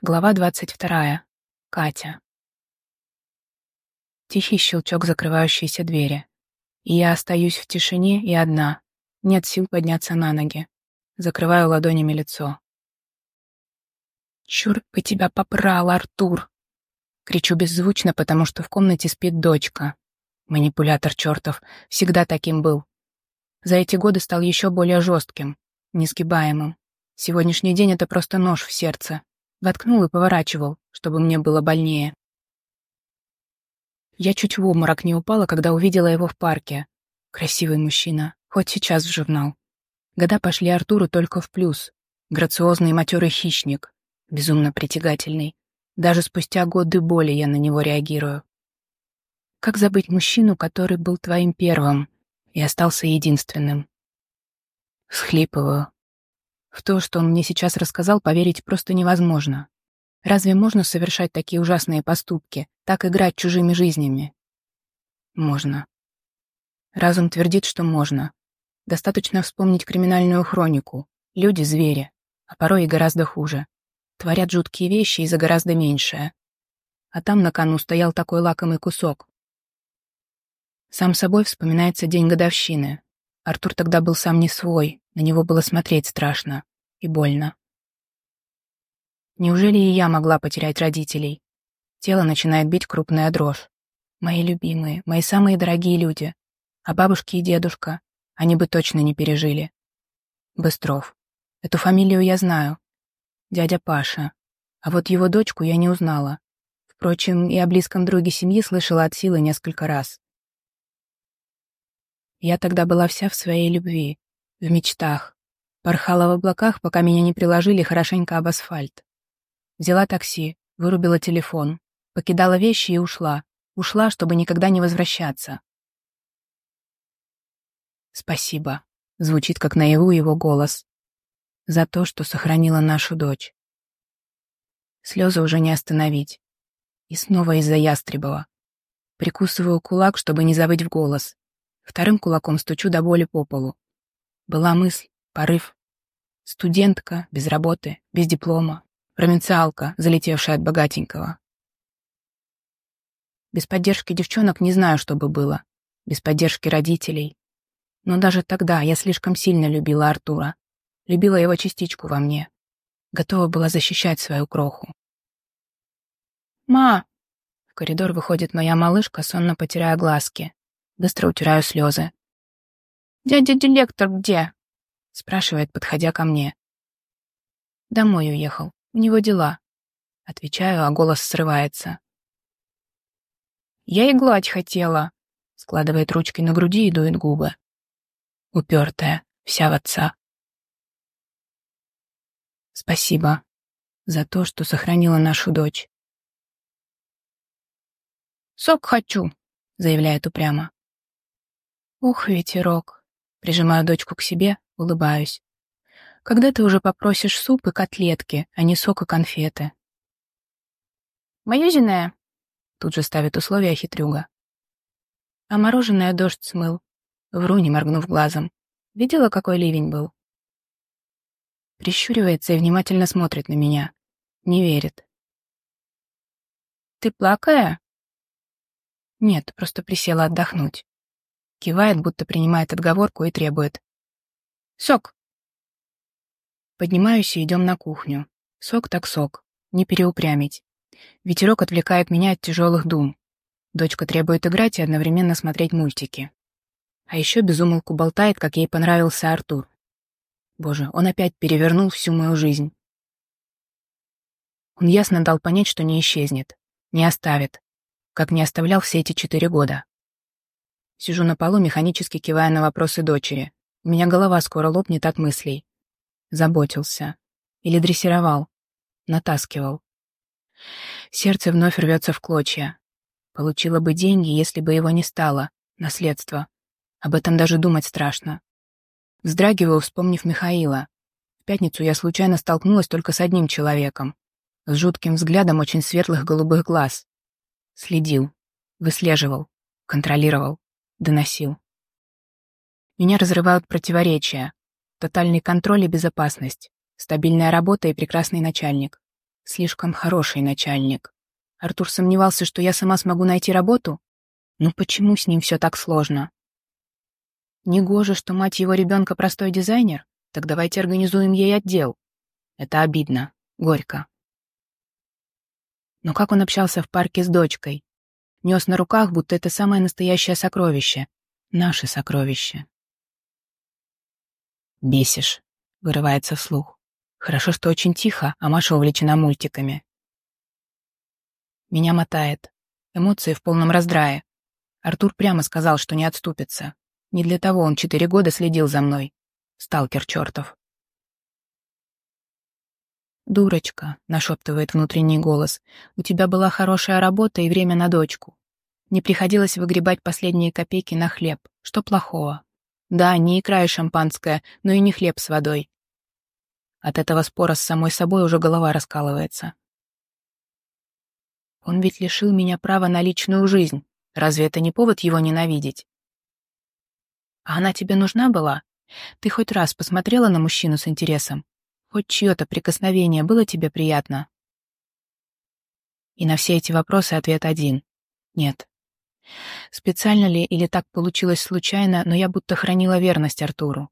Глава двадцать вторая. Катя. Тихий щелчок закрывающейся двери. И я остаюсь в тишине и одна. Нет сил подняться на ноги. Закрываю ладонями лицо. «Чур бы тебя попрал, Артур!» Кричу беззвучно, потому что в комнате спит дочка. Манипулятор чертов. Всегда таким был. За эти годы стал еще более жестким, несгибаемым. Сегодняшний день — это просто нож в сердце, Воткнул и поворачивал, чтобы мне было больнее. Я чуть в обморок не упала, когда увидела его в парке. Красивый мужчина, хоть сейчас в журнал. Года пошли Артуру только в плюс. Грациозный матерый хищник, безумно притягательный. Даже спустя годы боли я на него реагирую. Как забыть мужчину, который был твоим первым и остался единственным? Схлипываю, в то, что он мне сейчас рассказал, поверить просто невозможно. Разве можно совершать такие ужасные поступки, так играть чужими жизнями? Можно. Разум твердит, что можно. Достаточно вспомнить криминальную хронику. Люди — звери, а порой и гораздо хуже. Творят жуткие вещи и за гораздо меньшее. А там на кону стоял такой лакомый кусок. Сам собой вспоминается день годовщины. Артур тогда был сам не свой, на него было смотреть страшно и больно. Неужели и я могла потерять родителей? Тело начинает бить крупная дрожь. Мои любимые, мои самые дорогие люди. А бабушки и дедушка, они бы точно не пережили. Быстров. Эту фамилию я знаю. Дядя Паша. А вот его дочку я не узнала. Впрочем, и о близком друге семьи слышала от силы несколько раз. Я тогда была вся в своей любви, в мечтах, Порхала в облаках, пока меня не приложили хорошенько об асфальт. Взяла такси, вырубила телефон, покидала вещи и ушла. Ушла, чтобы никогда не возвращаться. «Спасибо», — звучит как наяву его голос, «за то, что сохранила нашу дочь». Слезы уже не остановить. И снова из-за Ястребова. Прикусываю кулак, чтобы не забыть в голос. Вторым кулаком стучу до боли по полу. Была мысль, порыв, Студентка, без работы, без диплома. Провинциалка, залетевшая от богатенького. Без поддержки девчонок не знаю, что бы было. Без поддержки родителей. Но даже тогда я слишком сильно любила Артура. Любила его частичку во мне. Готова была защищать свою кроху. «Ма!» В коридор выходит моя малышка, сонно потеряя глазки. Быстро утираю слезы. «Дядя директор где?» спрашивает, подходя ко мне. Домой уехал. У него дела. Отвечаю, а голос срывается. Я и гладь хотела. Складывает ручки на груди и дует губы. Упертая, вся в отца. Спасибо за то, что сохранила нашу дочь. «Сок хочу», — заявляет упрямо. «Ух, ветерок!» Прижимаю дочку к себе, улыбаюсь. Когда ты уже попросишь суп и котлетки, а не сок и конфеты? «Маюзиное!» — тут же ставит условия хитрюга. А мороженое дождь смыл. Вру, не моргнув глазом. Видела, какой ливень был? Прищуривается и внимательно смотрит на меня. Не верит. «Ты плакая?» «Нет, просто присела отдохнуть». Кивает, будто принимает отговорку и требует. «Сок!» Поднимаюсь и идем на кухню. Сок так сок. Не переупрямить. Ветерок отвлекает меня от тяжелых дум. Дочка требует играть и одновременно смотреть мультики. А еще безумолку болтает, как ей понравился Артур. Боже, он опять перевернул всю мою жизнь. Он ясно дал понять, что не исчезнет, не оставит, как не оставлял все эти четыре года. Сижу на полу, механически кивая на вопросы дочери. У меня голова скоро лопнет от мыслей. Заботился. Или дрессировал. Натаскивал. Сердце вновь рвется в клочья. Получила бы деньги, если бы его не стало. Наследство. Об этом даже думать страшно. Вздрагиваю, вспомнив Михаила. В пятницу я случайно столкнулась только с одним человеком. С жутким взглядом очень светлых голубых глаз. Следил. Выслеживал. Контролировал. Доносил. Меня разрывают противоречия. Тотальный контроль и безопасность. Стабильная работа и прекрасный начальник. Слишком хороший начальник. Артур сомневался, что я сама смогу найти работу? Ну почему с ним все так сложно? Негоже, что мать его ребенка простой дизайнер? Так давайте организуем ей отдел. Это обидно, горько. Но как он общался в парке с дочкой? Нес на руках, будто это самое настоящее сокровище. Наше сокровище. «Бесишь», — вырывается вслух. Хорошо, что очень тихо, а Маша увлечена мультиками. Меня мотает. Эмоции в полном раздрае. Артур прямо сказал, что не отступится. Не для того он четыре года следил за мной. Сталкер чертов. «Дурочка», — нашептывает внутренний голос, — «у тебя была хорошая работа и время на дочку. Не приходилось выгребать последние копейки на хлеб. Что плохого? Да, не икра и шампанское, но и не хлеб с водой. От этого спора с самой собой уже голова раскалывается. Он ведь лишил меня права на личную жизнь. Разве это не повод его ненавидеть? А она тебе нужна была? Ты хоть раз посмотрела на мужчину с интересом? Хоть чье-то прикосновение было тебе приятно? И на все эти вопросы ответ один — нет. Специально ли или так получилось случайно, но я будто хранила верность Артуру.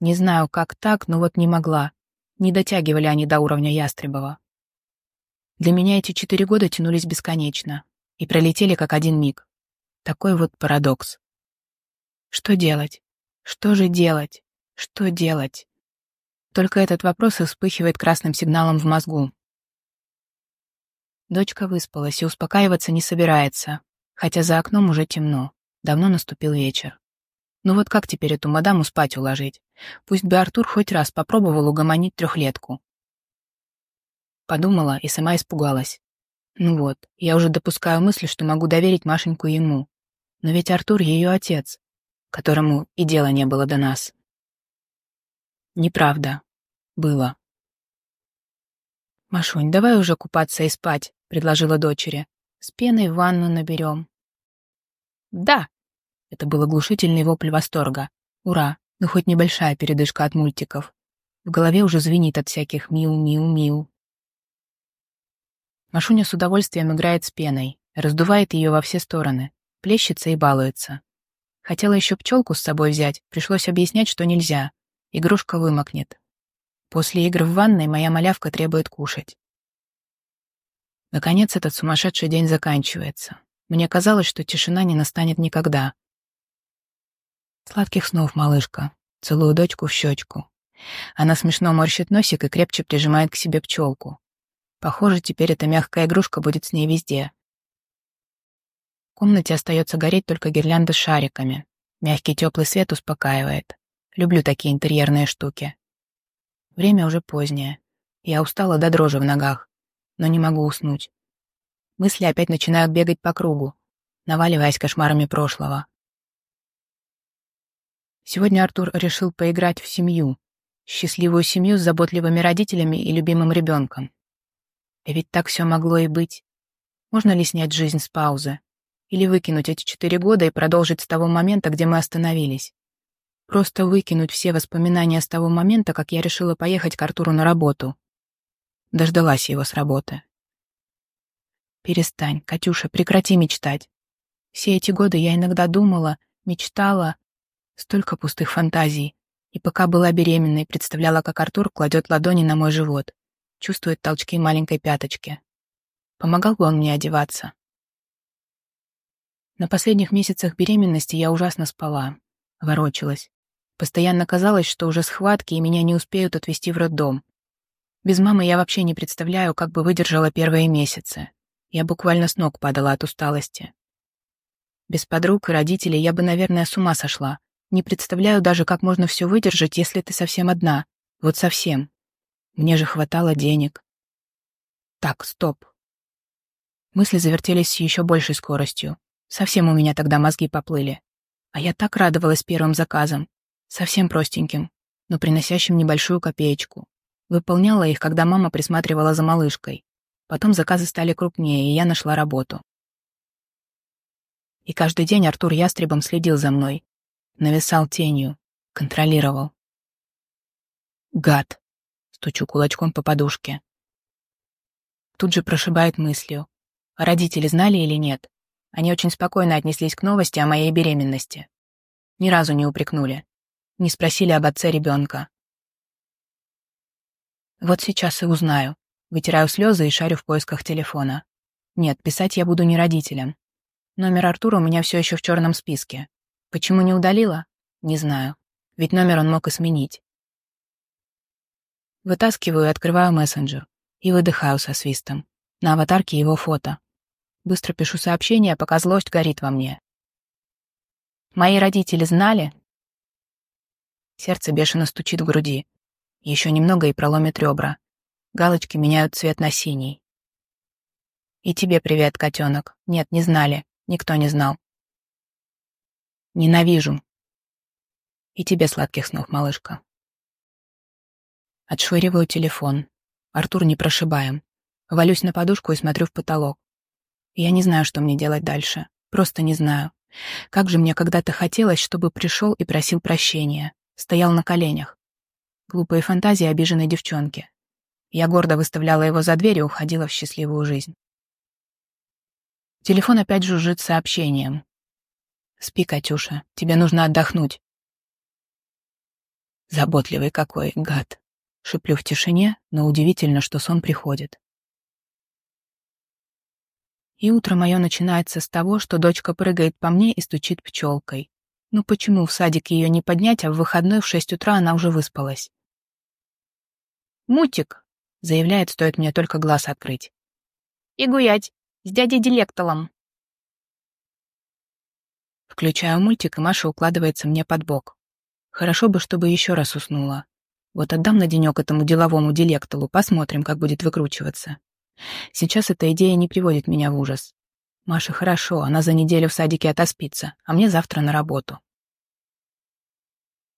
Не знаю, как так, но вот не могла. Не дотягивали они до уровня Ястребова. Для меня эти четыре года тянулись бесконечно и пролетели как один миг. Такой вот парадокс. Что делать? Что же делать? Что делать? Только этот вопрос и вспыхивает красным сигналом в мозгу. Дочка выспалась и успокаиваться не собирается, хотя за окном уже темно, давно наступил вечер. Ну вот как теперь эту мадаму спать уложить? Пусть бы Артур хоть раз попробовал угомонить трехлетку. Подумала и сама испугалась. Ну вот, я уже допускаю мысль, что могу доверить Машеньку ему. Но ведь Артур ее отец, которому и дела не было до нас. Неправда. Было. «Машунь, давай уже купаться и спать», — предложила дочери. «С пеной ванну наберем». «Да!» — это был оглушительный вопль восторга. «Ура! Ну хоть небольшая передышка от мультиков. В голове уже звенит от всяких миу-миу-миу». Машуня с удовольствием играет с пеной, раздувает ее во все стороны, плещется и балуется. Хотела еще пчелку с собой взять, пришлось объяснять, что нельзя. Игрушка вымокнет. После игр в ванной моя малявка требует кушать. Наконец этот сумасшедший день заканчивается. Мне казалось, что тишина не настанет никогда. Сладких снов, малышка. Целую дочку в щечку. Она смешно морщит носик и крепче прижимает к себе пчелку. Похоже, теперь эта мягкая игрушка будет с ней везде. В комнате остается гореть только гирлянда с шариками. Мягкий теплый свет успокаивает. Люблю такие интерьерные штуки. Время уже позднее. Я устала до дрожи в ногах, но не могу уснуть. Мысли опять начинают бегать по кругу, наваливаясь кошмарами прошлого. Сегодня Артур решил поиграть в семью, счастливую семью с заботливыми родителями и любимым ребенком. И ведь так все могло и быть. Можно ли снять жизнь с паузы? Или выкинуть эти четыре года и продолжить с того момента, где мы остановились? Просто выкинуть все воспоминания с того момента, как я решила поехать к Артуру на работу. Дождалась его с работы. Перестань, Катюша, прекрати мечтать. Все эти годы я иногда думала, мечтала, столько пустых фантазий. И пока была беременной, представляла, как Артур кладет ладони на мой живот, чувствует толчки маленькой пяточки. Помогал бы он мне одеваться. На последних месяцах беременности я ужасно спала, ворочалась, Постоянно казалось, что уже схватки, и меня не успеют отвезти в роддом. Без мамы я вообще не представляю, как бы выдержала первые месяцы. Я буквально с ног падала от усталости. Без подруг и родителей я бы, наверное, с ума сошла. Не представляю даже, как можно все выдержать, если ты совсем одна. Вот совсем. Мне же хватало денег. Так, стоп. Мысли завертелись с еще большей скоростью. Совсем у меня тогда мозги поплыли. А я так радовалась первым заказам. Совсем простеньким, но приносящим небольшую копеечку. Выполняла их, когда мама присматривала за малышкой. Потом заказы стали крупнее, и я нашла работу. И каждый день Артур ястребом следил за мной. Нависал тенью, контролировал. «Гад!» — стучу кулачком по подушке. тут же прошибает мыслью. А родители знали или нет? Они очень спокойно отнеслись к новости о моей беременности. Ни разу не упрекнули. Не спросили об отце ребенка. Вот сейчас и узнаю. Вытираю слезы и шарю в поисках телефона. Нет, писать я буду не родителям. Номер Артура у меня все еще в черном списке. Почему не удалила? Не знаю. Ведь номер он мог и сменить. Вытаскиваю и открываю мессенджер. И выдыхаю со свистом. На аватарке его фото. Быстро пишу сообщение, пока злость горит во мне. Мои родители знали? Сердце бешено стучит в груди. Еще немного и проломит ребра. Галочки меняют цвет на синий. И тебе привет, котенок. Нет, не знали. Никто не знал. Ненавижу. И тебе сладких снов, малышка. Отшвыриваю телефон. Артур не прошибаем. Валюсь на подушку и смотрю в потолок. Я не знаю, что мне делать дальше. Просто не знаю. Как же мне когда-то хотелось, чтобы пришел и просил прощения. Стоял на коленях. Глупые фантазии обиженной девчонки. Я гордо выставляла его за дверь и уходила в счастливую жизнь. Телефон опять жужжит сообщением. «Спи, Катюша, тебе нужно отдохнуть». Заботливый какой, гад. Шиплю в тишине, но удивительно, что сон приходит. И утро мое начинается с того, что дочка прыгает по мне и стучит пчелкой. Ну почему в садик ее не поднять, а в выходной в шесть утра она уже выспалась? «Мутик», — заявляет, стоит мне только глаз открыть. «И гулять, с дядей Дилектолом». Включаю мультик, и Маша укладывается мне под бок. Хорошо бы, чтобы еще раз уснула. Вот отдам на денек этому деловому дилектолу, посмотрим, как будет выкручиваться. Сейчас эта идея не приводит меня в ужас. Маша хорошо, она за неделю в садике отоспится, а мне завтра на работу.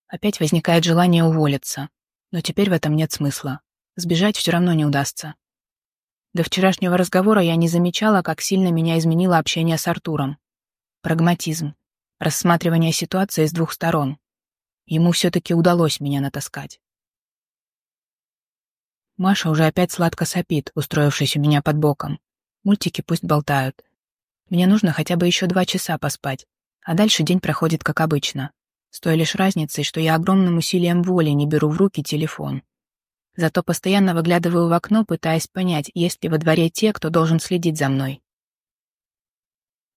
Опять возникает желание уволиться, но теперь в этом нет смысла. Сбежать все равно не удастся. До вчерашнего разговора я не замечала, как сильно меня изменило общение с Артуром. Прагматизм, рассматривание ситуации с двух сторон. Ему все-таки удалось меня натаскать. Маша уже опять сладко сопит, устроившись у меня под боком. Мультики пусть болтают. Мне нужно хотя бы еще два часа поспать, а дальше день проходит как обычно. С той лишь разницей, что я огромным усилием воли не беру в руки телефон. Зато постоянно выглядываю в окно, пытаясь понять, есть ли во дворе те, кто должен следить за мной.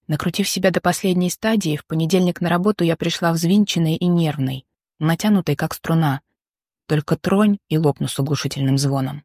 Накрутив себя до последней стадии, в понедельник на работу я пришла взвинченной и нервной, натянутой как струна, только тронь и лопну с оглушительным звоном.